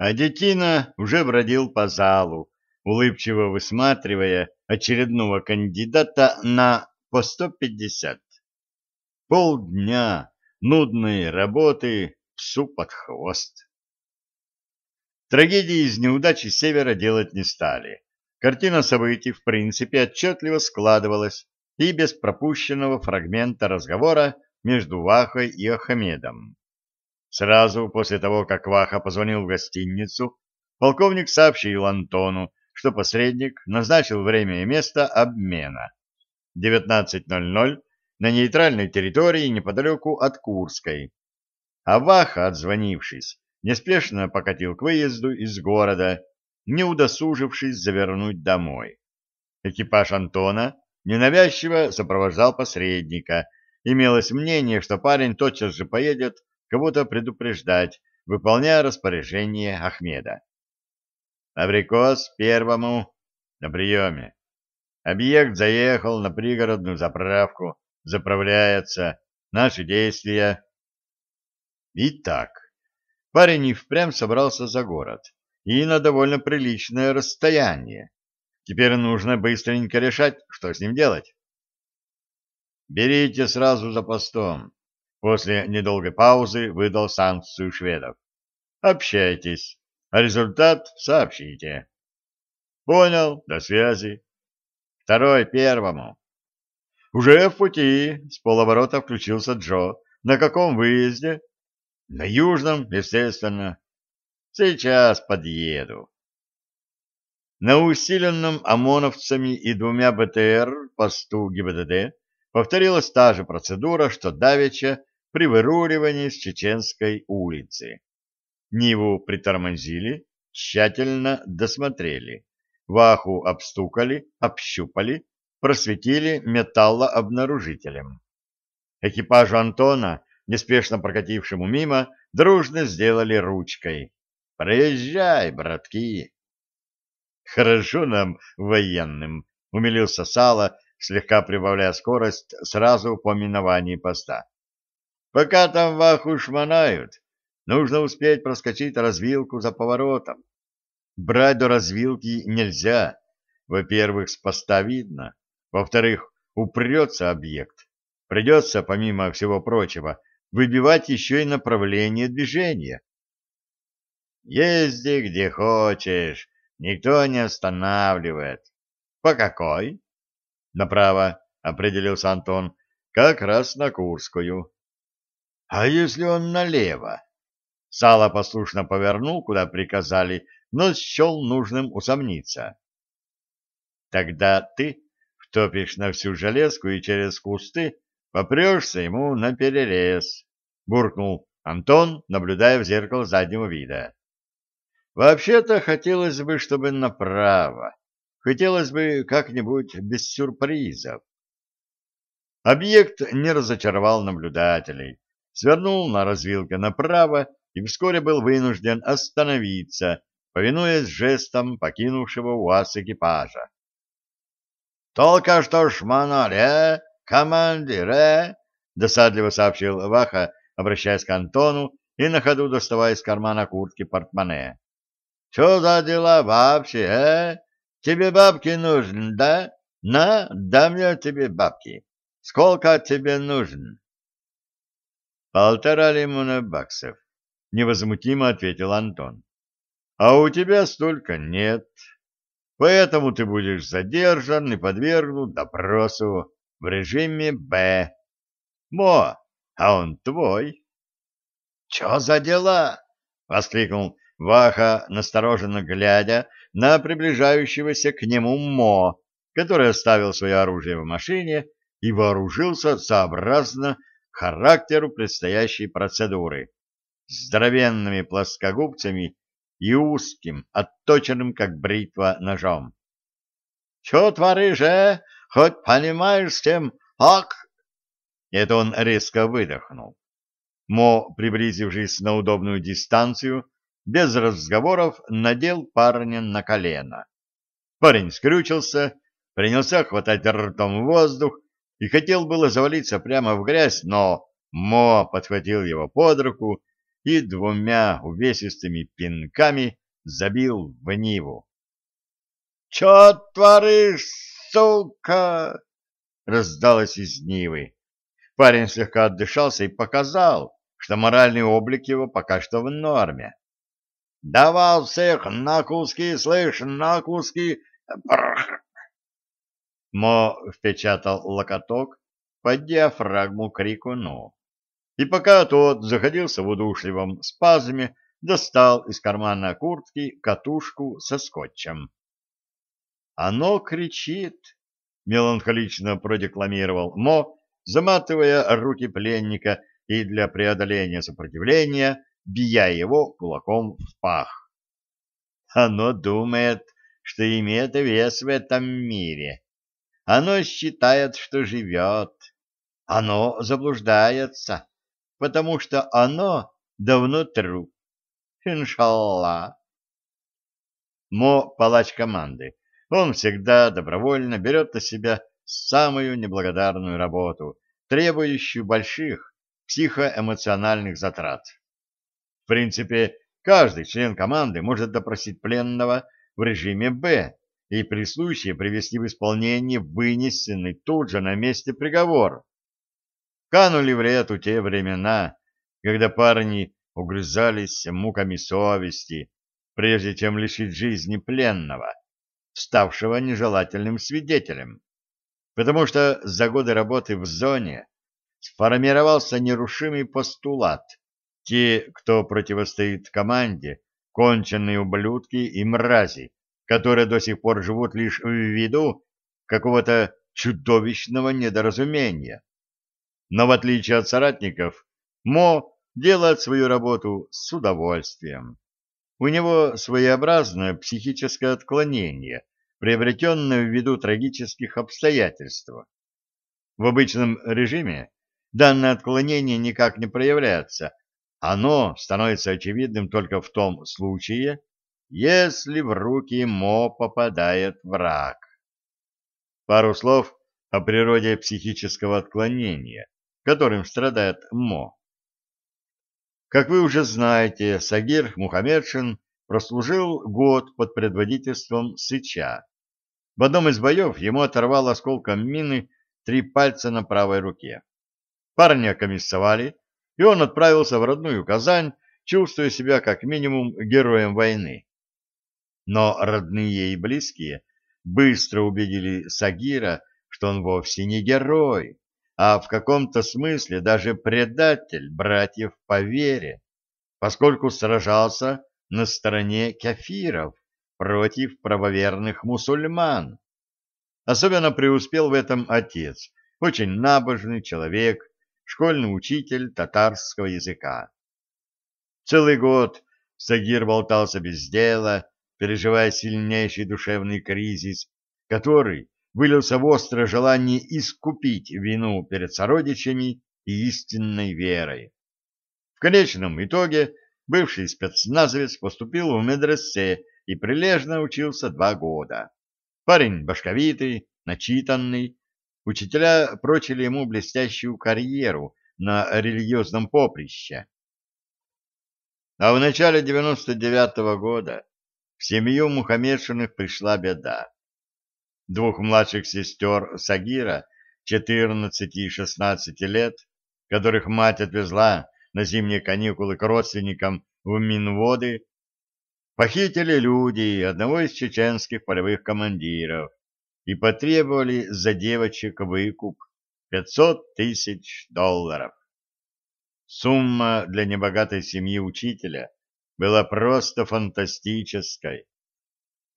А детина уже бродил по залу, улыбчиво высматривая очередного кандидата на по 150. Полдня нудной работы псу под хвост. Трагедии из неудачи севера делать не стали. Картина событий, в принципе, отчетливо складывалась и без пропущенного фрагмента разговора между Вахой и Ахмедом. Сразу после того, как Ваха позвонил в гостиницу, полковник сообщил Антону, что посредник назначил время и место обмена. 19.00 на нейтральной территории неподалеку от Курской. А Ваха, отзвонившись, неспешно покатил к выезду из города, не удосужившись завернуть домой. Экипаж Антона ненавязчиво сопровождал посредника. Имелось мнение, что парень тотчас же поедет кого-то предупреждать, выполняя распоряжение Ахмеда. Абрикос первому на приеме. Объект заехал на пригородную заправку, заправляется. Наши действия. Итак, парень и впрямь собрался за город, и на довольно приличное расстояние. Теперь нужно быстренько решать, что с ним делать. Берите сразу за постом. После недолгой паузы выдал санкцию шведов. Общайтесь, а результат сообщите. Понял, до связи. Второй первому. Уже в пути, с полоборота включился Джо. На каком выезде? На южном, естественно. Сейчас подъеду. На усиленном ОМОНовцами и двумя БТР посту ГИБДД повторилась та же процедура, что давеча при выруливании с Чеченской улицы. Ниву притормозили, тщательно досмотрели. Ваху обстукали, общупали, просветили металлообнаружителем. Экипажу Антона, неспешно прокатившему мимо, дружно сделали ручкой. «Проезжай, братки!» «Хорошо нам, военным!» — умилился Сало, слегка прибавляя скорость сразу по миновании поста. Пока там ваху шмонают, нужно успеть проскочить развилку за поворотом. Брать до развилки нельзя. Во-первых, с поста видно. Во-вторых, упрется объект. Придется, помимо всего прочего, выбивать еще и направление движения. Езди где хочешь, никто не останавливает. По какой? Направо, определился Антон, как раз на Курскую. А если он налево? Сало послушно повернул, куда приказали, но счел нужным усомниться. Тогда ты втопишь на всю железку и через кусты попрешься ему на перерез, буркнул Антон, наблюдая в зеркало заднего вида. Вообще-то хотелось бы, чтобы направо. Хотелось бы как-нибудь без сюрпризов. Объект не разочаровал наблюдателей свернул на развилке направо и вскоре был вынужден остановиться, повинуясь жестом покинувшего УАЗ экипажа. — Только что шмонали, э, командир, э? — досадливо сообщил Ваха, обращаясь к Антону и на ходу доставая из кармана куртки портмоне. — Что за дела вообще, э? Тебе бабки нужны, да? На, дам я тебе бабки. Сколько тебе нужен? Полтора лимона баксов, — невозмутимо ответил Антон. — А у тебя столько нет. Поэтому ты будешь задержан и подвергнут допросу в режиме «Б». Мо, а он твой. — Чё за дела? — воскликнул Ваха, настороженно глядя на приближающегося к нему Мо, который оставил свое оружие в машине и вооружился сообразно характеру предстоящей процедуры, здоровенными плоскогубцами и узким, отточенным, как бритва, ножом. — Чё творишь, э? Хоть понимаешь, с кем... Ак! Это он резко выдохнул. Мо, приблизившись на удобную дистанцию, без разговоров надел парня на колено. Парень скрючился, принялся хватать ртом воздух и хотел было завалиться прямо в грязь, но Мо подхватил его под руку и двумя увесистыми пинками забил в Ниву. — Чё творишь, сука? — раздалось из Нивы. Парень слегка отдышался и показал, что моральный облик его пока что в норме. — Давал всех на куски, слышь, на куски! Мо впечатал локоток под диафрагму крикуну. И пока тот заходился в удушливом спазме, достал из кармана куртки катушку со скотчем. «Оно кричит!» — меланхолично продекламировал Мо, заматывая руки пленника и для преодоления сопротивления бия его кулаком в пах. «Оно думает, что имеет вес в этом мире. Оно считает, что живет. Оно заблуждается, потому что оно давно труп. Иншаллах. Мо — палач команды. Он всегда добровольно берет на себя самую неблагодарную работу, требующую больших психоэмоциональных затрат. В принципе, каждый член команды может допросить пленного в режиме «Б» и при случае привести в исполнение вынесенный тут же на месте приговор. Канули в лету те времена, когда парни угрызались муками совести, прежде чем лишить жизни пленного, ставшего нежелательным свидетелем. Потому что за годы работы в зоне сформировался нерушимый постулат. Те, кто противостоит команде, конченые ублюдки и мрази, которые до сих пор живут лишь в виду какого-то чудовищного недоразумения. Но в отличие от соратников, Мо делает свою работу с удовольствием. У него своеобразное психическое отклонение, приобретенное ввиду трагических обстоятельств. В обычном режиме данное отклонение никак не проявляется, оно становится очевидным только в том случае, если в руки Мо попадает враг. Пару слов о природе психического отклонения, которым страдает Мо. Как вы уже знаете, Сагир Мухаммедшин прослужил год под предводительством Сыча. В одном из боев ему оторвал осколком мины три пальца на правой руке. Парня комиссовали, и он отправился в родную Казань, чувствуя себя как минимум героем войны. Но родные и близкие быстро убедили Сагира, что он вовсе не герой, а в каком-то смысле даже предатель братьев по вере, поскольку сражался на стороне кафиров против правоверных мусульман. Особенно преуспел в этом отец, очень набожный человек, школьный учитель татарского языка. Целый год Сагир болтался без дела, переживая сильнейший душевный кризис, который вылился в острое желание искупить вину перед сородичами и истинной верой. В конечном итоге бывший спецназовец поступил в медресе и прилежно учился два года. Парень башковитый, начитанный, учителя прочили ему блестящую карьеру на религиозном поприще. А в начале 99-го года в семью Мухаммедшиных пришла беда двух младших сестер Сагира, 14 и 16 лет, которых мать отвезла на зимние каникулы к родственникам в Минводы, похитили люди одного из чеченских полевых командиров и потребовали за девочек выкуп 500 тысяч долларов. Сумма для небогатой семьи учителя была просто фантастической.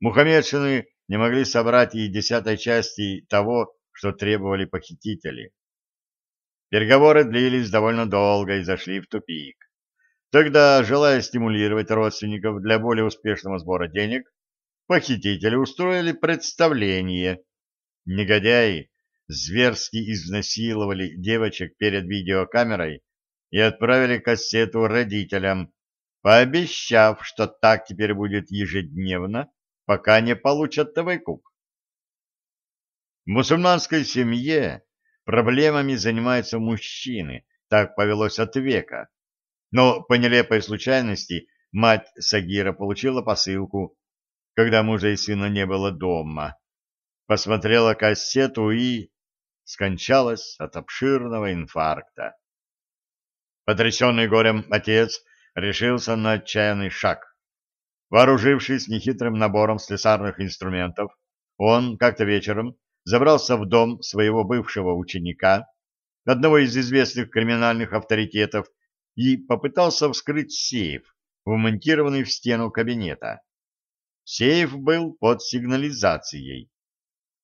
Мухаммедшины не могли собрать и десятой части того, что требовали похитители. Переговоры длились довольно долго и зашли в тупик. Тогда, желая стимулировать родственников для более успешного сбора денег, похитители устроили представление. Негодяи зверски изнасиловали девочек перед видеокамерой и отправили кассету родителям, пообещав, что так теперь будет ежедневно пока не получат выкуп. В мусульманской семье проблемами занимаются мужчины, так повелось от века. Но по нелепой случайности мать Сагира получила посылку, когда мужа и сына не было дома. Посмотрела кассету и скончалась от обширного инфаркта. Потрясенный горем отец решился на отчаянный шаг. Вооружившись нехитрым набором слесарных инструментов, он как-то вечером забрался в дом своего бывшего ученика, одного из известных криминальных авторитетов, и попытался вскрыть сейф, вмонтированный в стену кабинета. Сейф был под сигнализацией.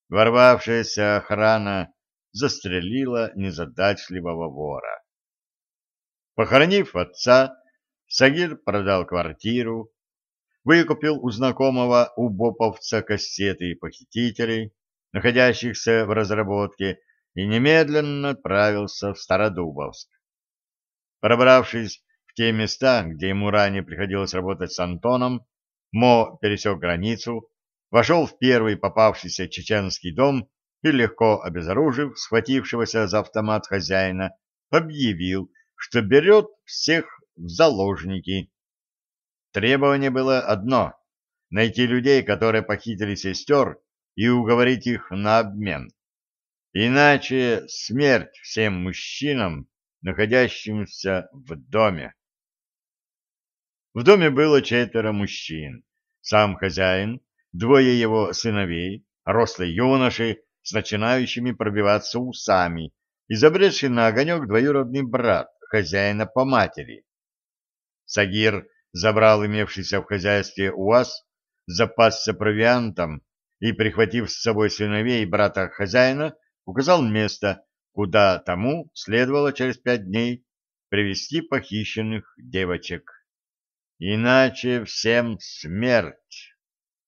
Ворвавшаяся охрана застрелила незадачливого вора. Похоронив отца, Сагир продал квартиру, выкупил у знакомого убоповца кассеты похитителей, находящихся в разработке, и немедленно отправился в Стародубовск. Пробравшись в те места, где ему ранее приходилось работать с Антоном, Мо пересек границу, вошел в первый попавшийся чеченский дом и, легко обезоружив схватившегося за автомат хозяина, объявил, что берет всех в заложники. Требование было одно — найти людей, которые похитили сестер, и уговорить их на обмен. Иначе смерть всем мужчинам, находящимся в доме. В доме было четверо мужчин. Сам хозяин, двое его сыновей, рослые юноши с начинающими пробиваться усами, изобретший на огонек двоюродный брат хозяина по матери. Сагир забрал имевшийся в хозяйстве УАЗ, запасся провиантом и, прихватив с собой сыновей и брата хозяина, указал место, куда тому следовало через пять дней привести похищенных девочек. Иначе всем смерть.